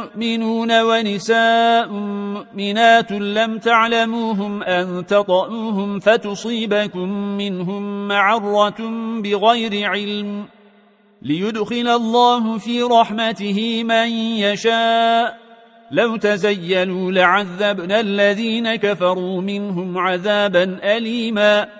مؤمنون ونساء مؤمنات لم تعلموهم أن تطؤوهم فتصيبكم منهم معرة بغير علم ليدخل الله في رحمته من يشاء لو تزيلوا لعذبنا الذين كفروا منهم عذابا أليما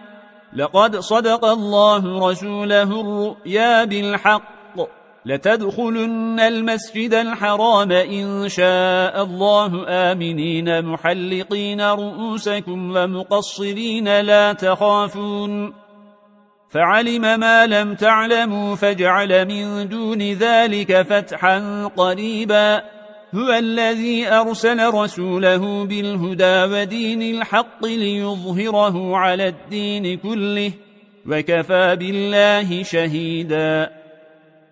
لقد صدق الله رسوله الرؤيا بالحق. لتدخلن المسجد الحرام إن شاء الله آمنين محلقين رؤوسكم ومقصرين لا تخافون. فعلم ما لم تعلموا فاجعل من دون ذلك فتحا قريبا. هو الذي أرسل رسوله بالهدى ودين الحق ليظهره على الدين كله وكفى بالله شهيداً.